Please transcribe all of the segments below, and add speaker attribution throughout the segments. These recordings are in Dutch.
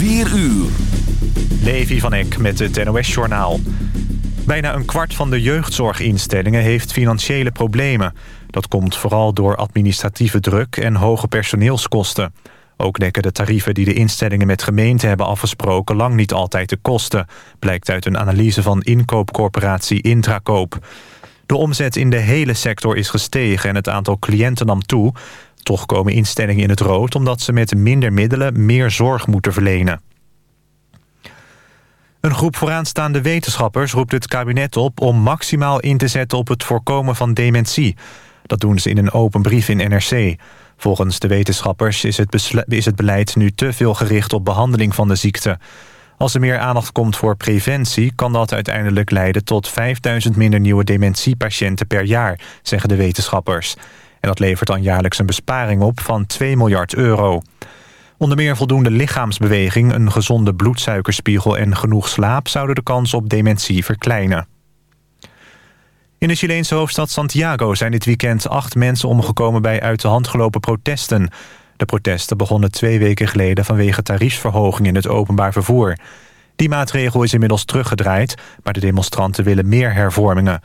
Speaker 1: 4 uur.
Speaker 2: Levi van Eck met het NOS-journaal. Bijna een kwart van de jeugdzorginstellingen heeft financiële problemen. Dat komt vooral door administratieve druk en hoge personeelskosten. Ook dekken de tarieven die de instellingen met gemeenten hebben afgesproken... lang niet altijd de kosten, blijkt uit een analyse van inkoopcorporatie Intrakoop. De omzet in de hele sector is gestegen en het aantal cliënten nam toe. Toch komen instellingen in het rood omdat ze met minder middelen meer zorg moeten verlenen. Een groep vooraanstaande wetenschappers roept het kabinet op... om maximaal in te zetten op het voorkomen van dementie. Dat doen ze in een open brief in NRC. Volgens de wetenschappers is het, is het beleid nu te veel gericht op behandeling van de ziekte. Als er meer aandacht komt voor preventie... kan dat uiteindelijk leiden tot 5000 minder nieuwe dementiepatiënten per jaar... zeggen de wetenschappers. En dat levert dan jaarlijks een besparing op van 2 miljard euro. Onder meer voldoende lichaamsbeweging, een gezonde bloedsuikerspiegel... en genoeg slaap zouden de kans op dementie verkleinen. In de Chileense hoofdstad Santiago zijn dit weekend acht mensen omgekomen... bij uit de hand gelopen protesten. De protesten begonnen twee weken geleden vanwege tariefsverhoging in het openbaar vervoer. Die maatregel is inmiddels teruggedraaid, maar de demonstranten willen meer hervormingen.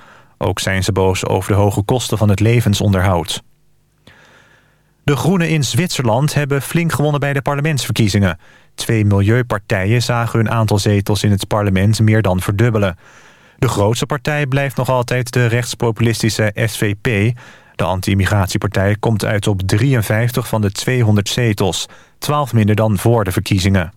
Speaker 2: Ook zijn ze boos over de hoge kosten van het levensonderhoud. De Groenen in Zwitserland hebben flink gewonnen bij de parlementsverkiezingen. Twee milieupartijen zagen hun aantal zetels in het parlement meer dan verdubbelen. De grootste partij blijft nog altijd de rechtspopulistische SVP. De anti-immigratiepartij komt uit op 53 van de 200 zetels. 12 minder dan voor de verkiezingen.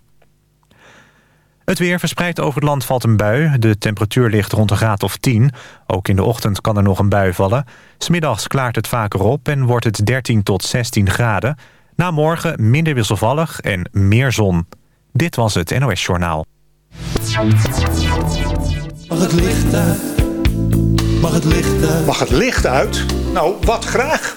Speaker 2: Het weer verspreid over het land valt een bui. De temperatuur ligt rond een graad of 10. Ook in de ochtend kan er nog een bui vallen. Smiddags klaart het vaker op en wordt het 13 tot 16 graden. Na morgen minder wisselvallig en meer zon. Dit was het NOS Journaal.
Speaker 3: Mag het licht uit? Mag het licht uit?
Speaker 4: Mag het licht uit? Nou, wat graag.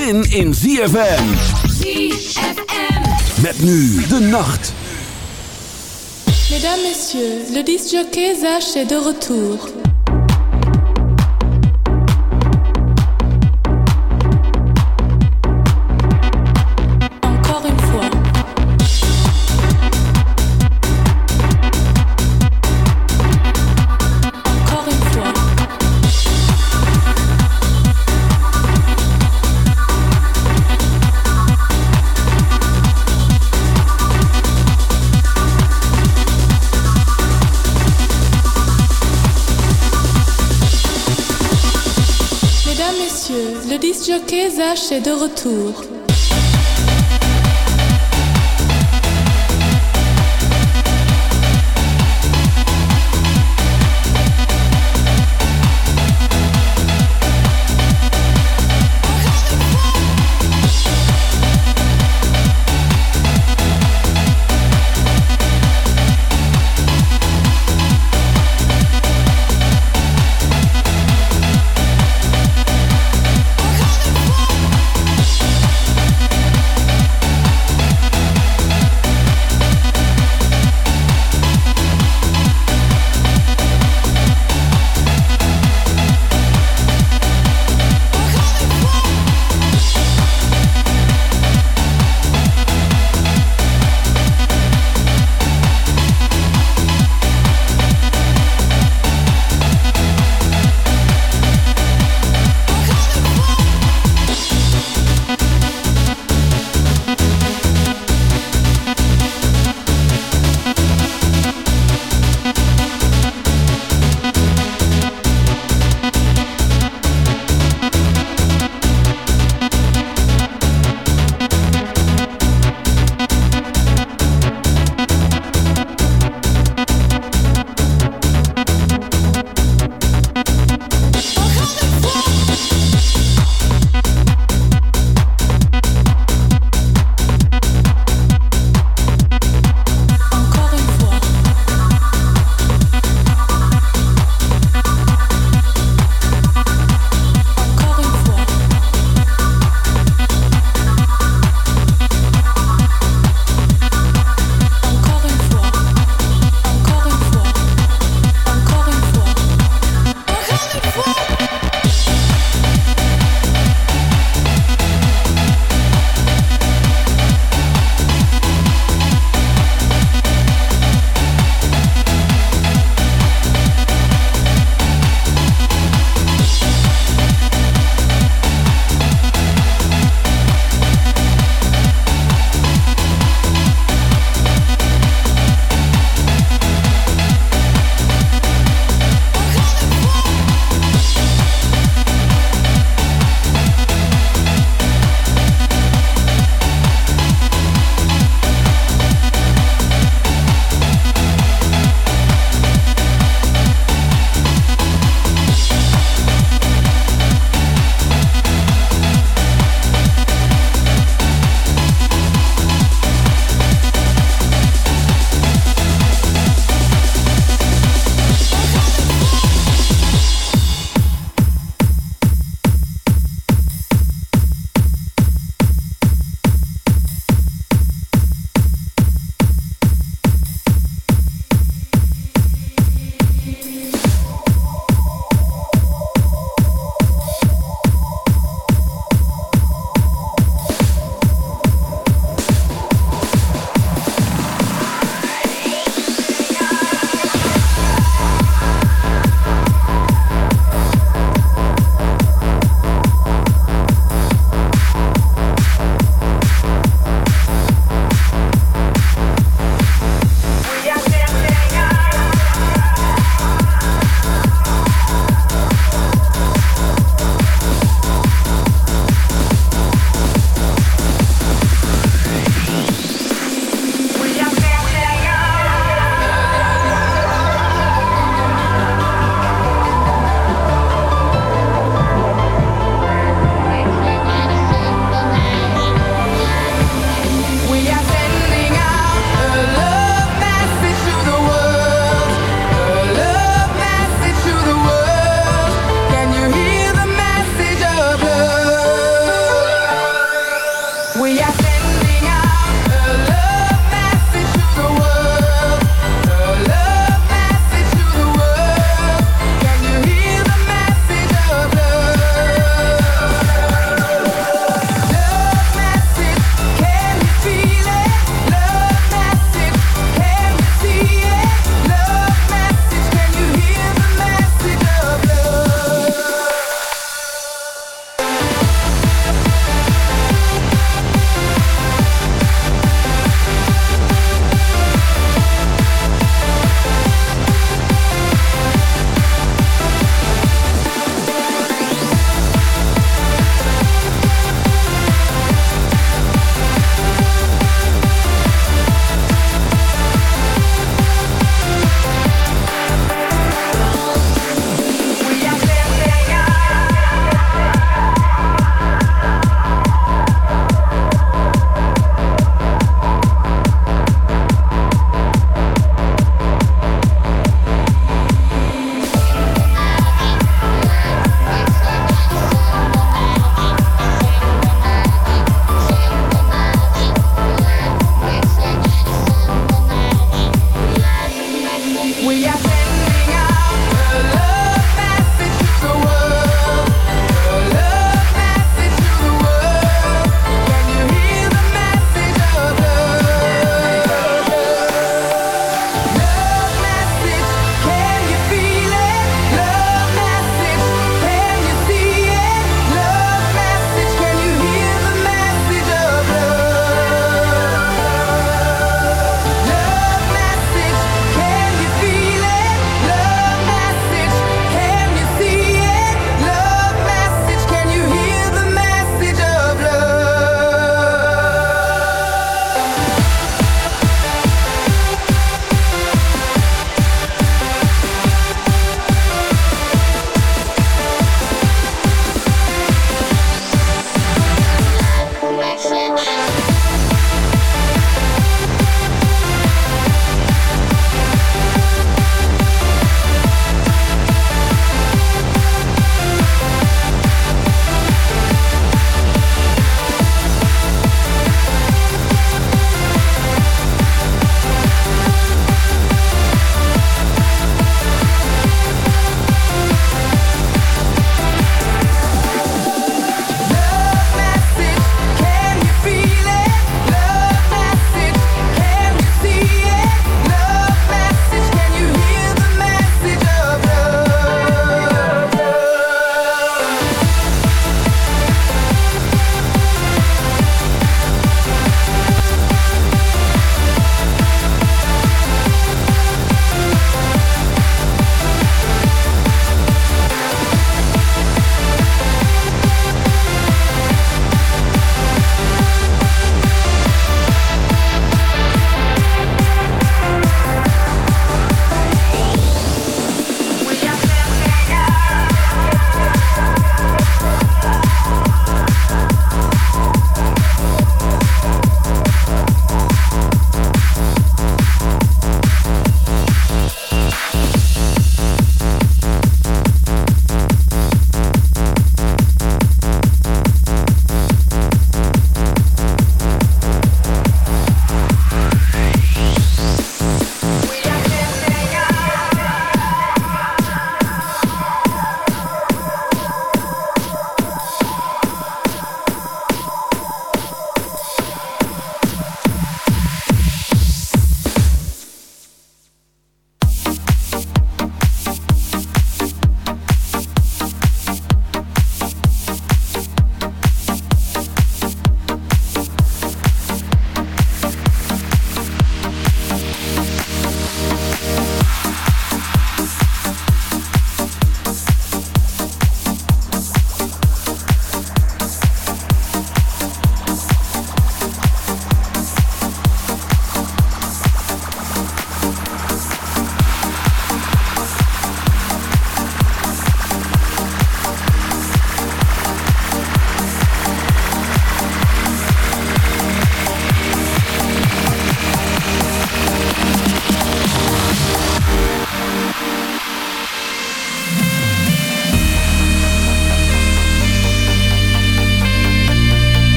Speaker 1: zin in ZFM.
Speaker 5: ZFM.
Speaker 1: Met nu de nacht.
Speaker 6: Mesdames, Messieurs, le disc-jockey Zach est de retour. Disjockey H est de retour.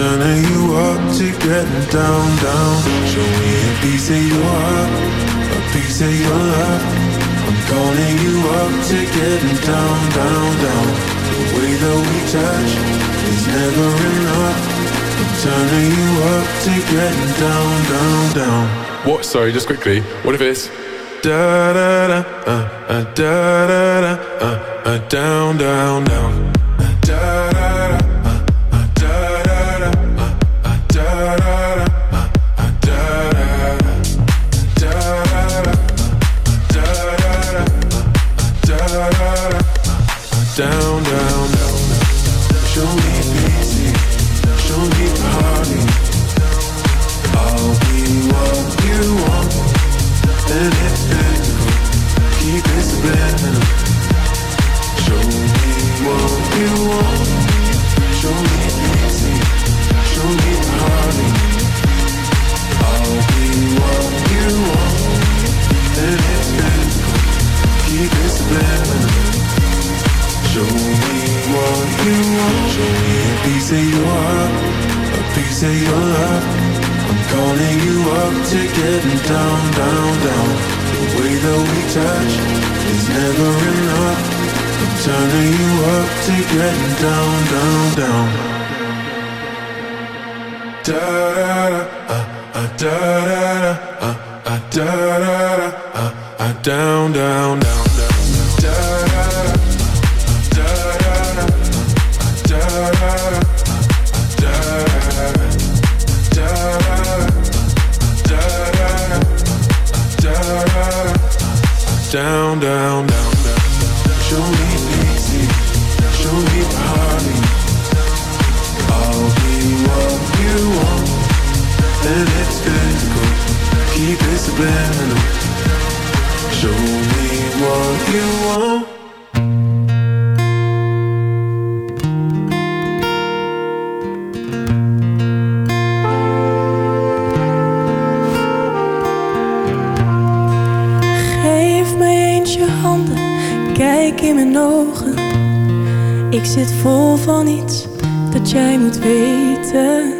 Speaker 3: turning you up to down, down. Show me a piece of your heart, a piece of your love. I'm calling you up to down, down, down. The way that we touch is never enough. I'm turning you up to down, down, down.
Speaker 7: What? Sorry, just quickly. What if it's
Speaker 3: da da da uh, uh, da da da uh, uh, down, down, down, uh, da da. To getting down, down, down. Da da uh, uh, da da uh, uh, da da da, uh, uh, down, down, down, down. Da da da, da da da, da da da, da da da, down, down. Subliminal. Show me what you want.
Speaker 8: Geef mij eens je handen, kijk in mijn ogen. Ik zit vol van iets dat jij moet weten.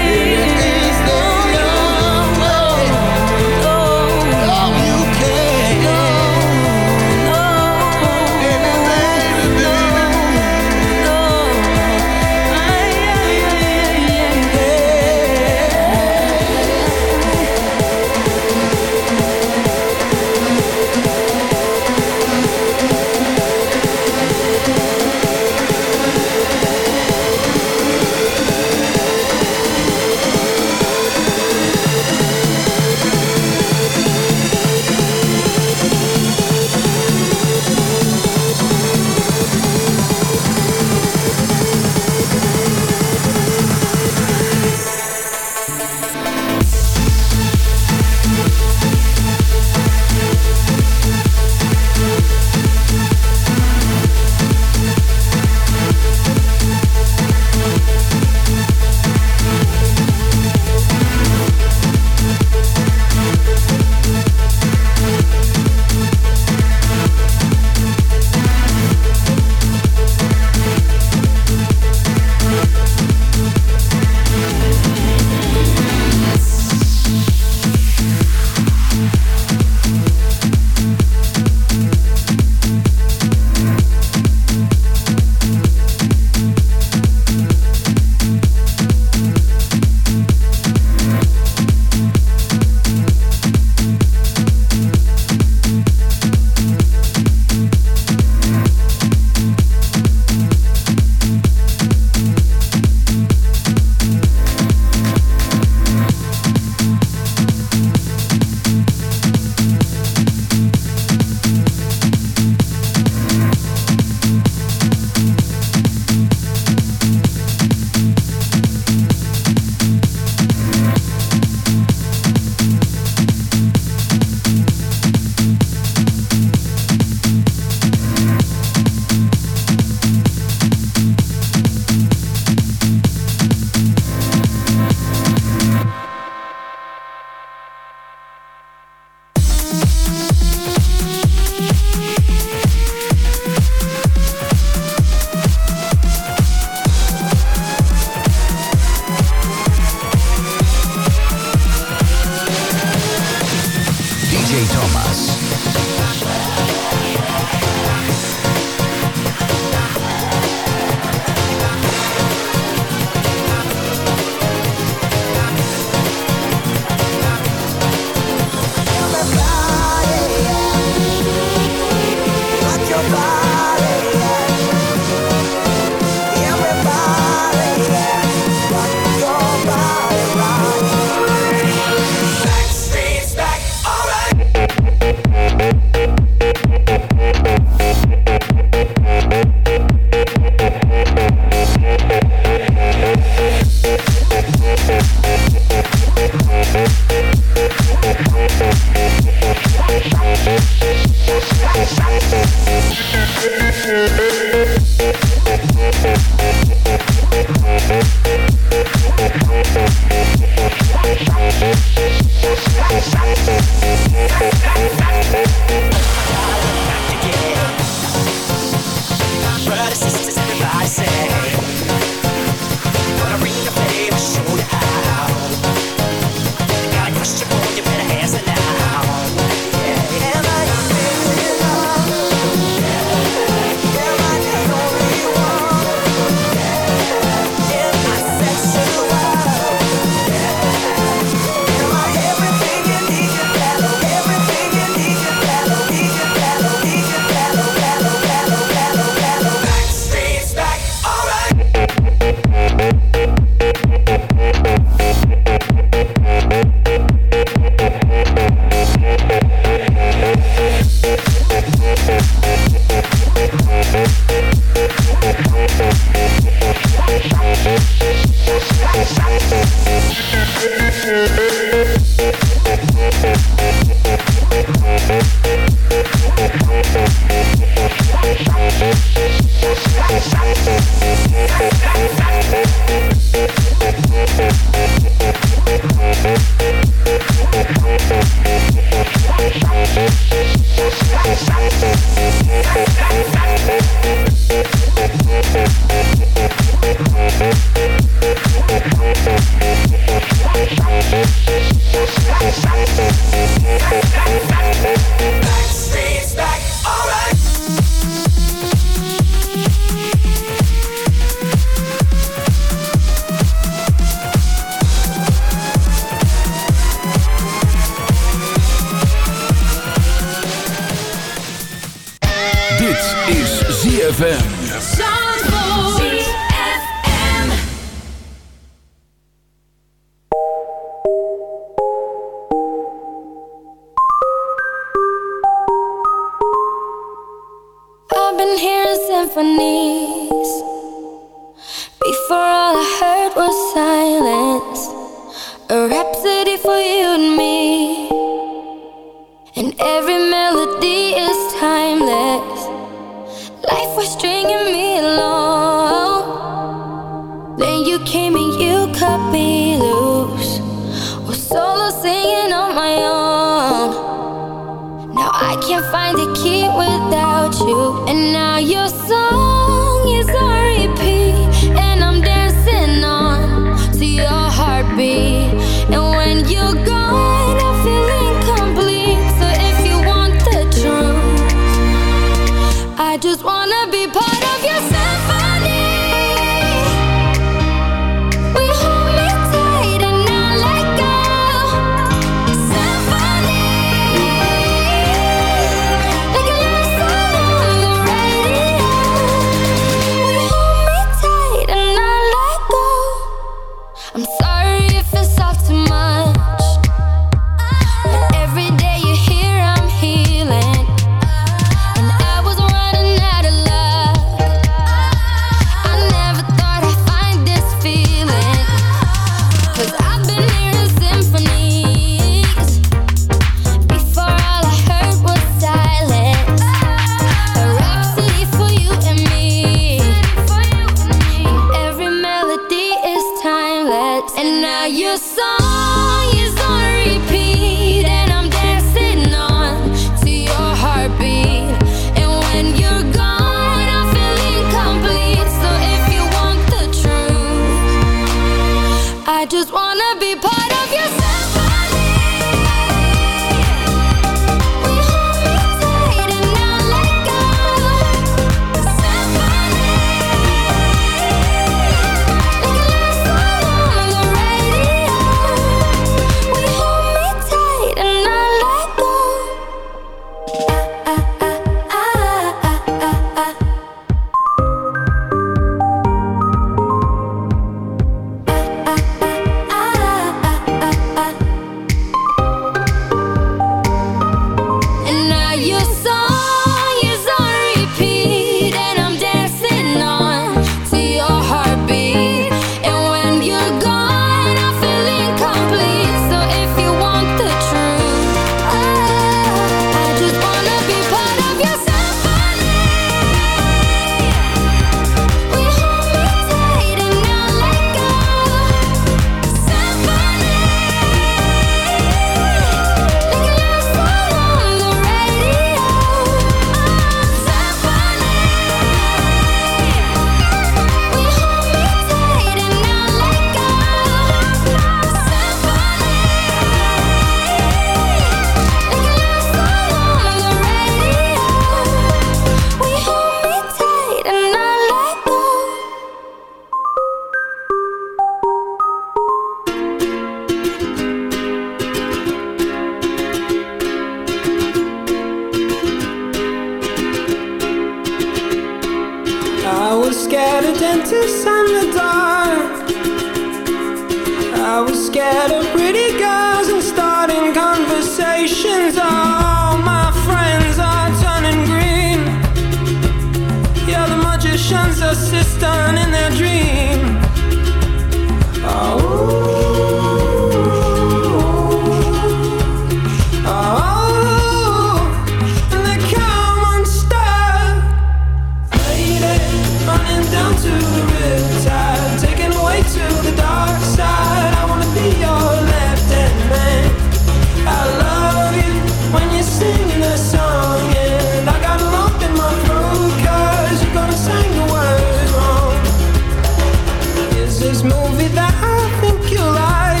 Speaker 9: this
Speaker 10: movie that I think you like.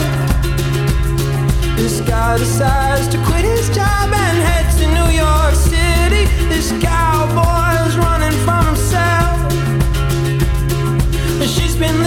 Speaker 10: This guy decides to quit his job and head to New York City. This cowboy's running from himself. She's been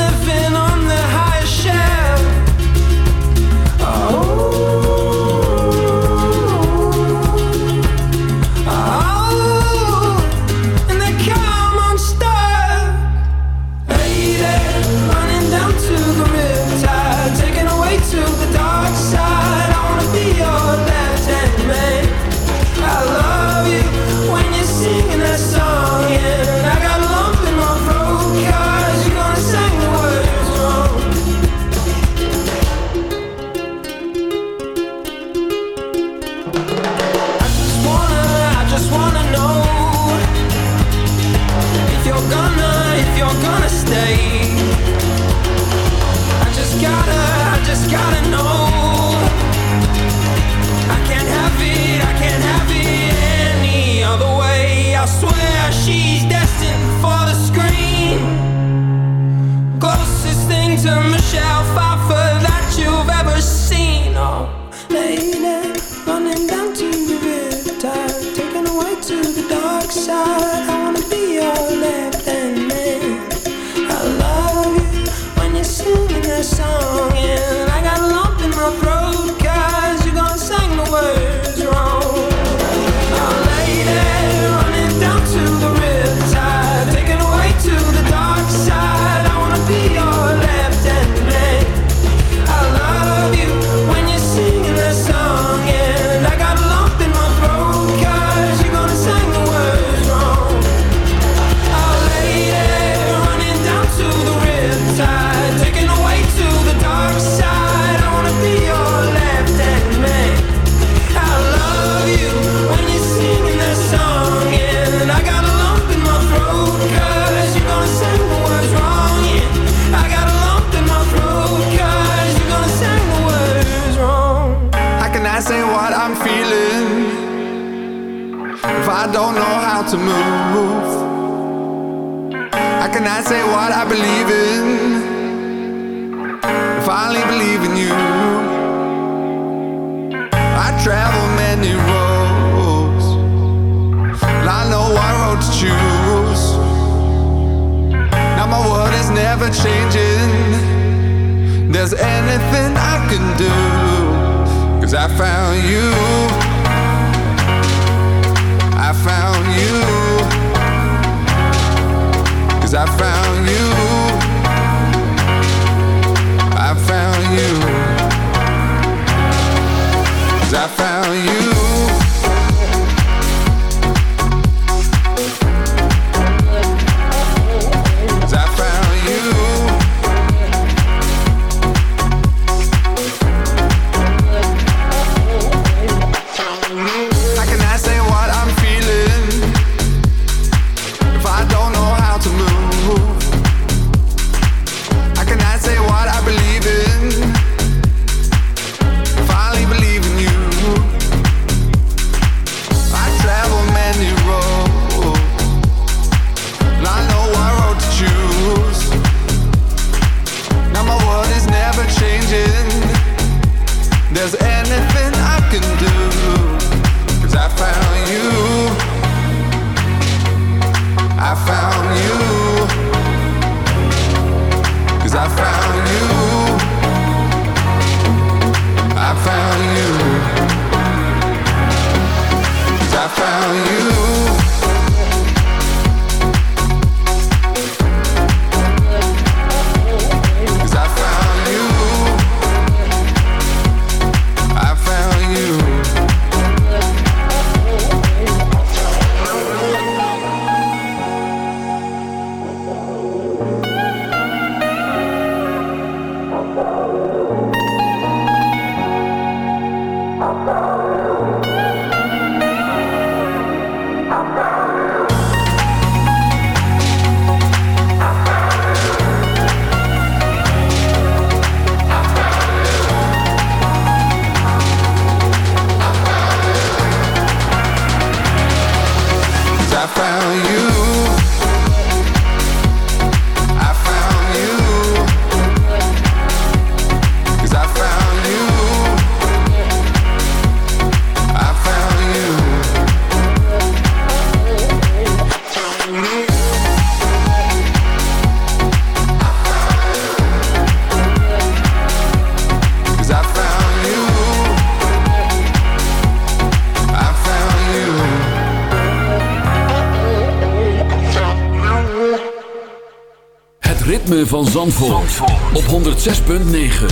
Speaker 1: van Zandvoort, op 106.9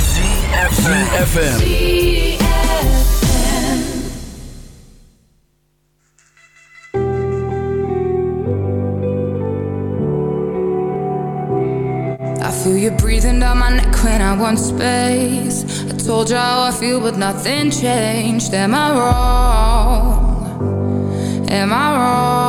Speaker 1: CFFM
Speaker 11: I feel you breathing down my neck when I want space. I told you how I feel but nothing changed. Am I wrong? Am I wrong?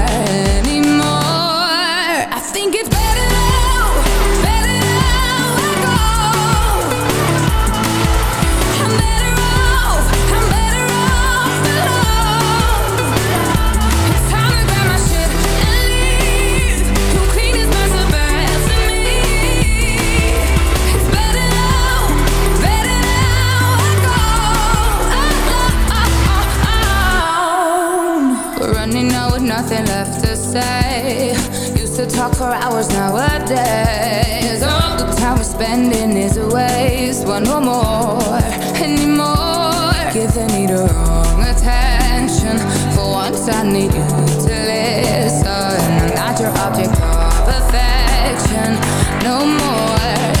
Speaker 11: say. Used to talk for hours nowadays. All the time we're spending is a waste. One no more, anymore. Give the need a wrong attention. For once, I need you to listen. I'm not your object of affection no more.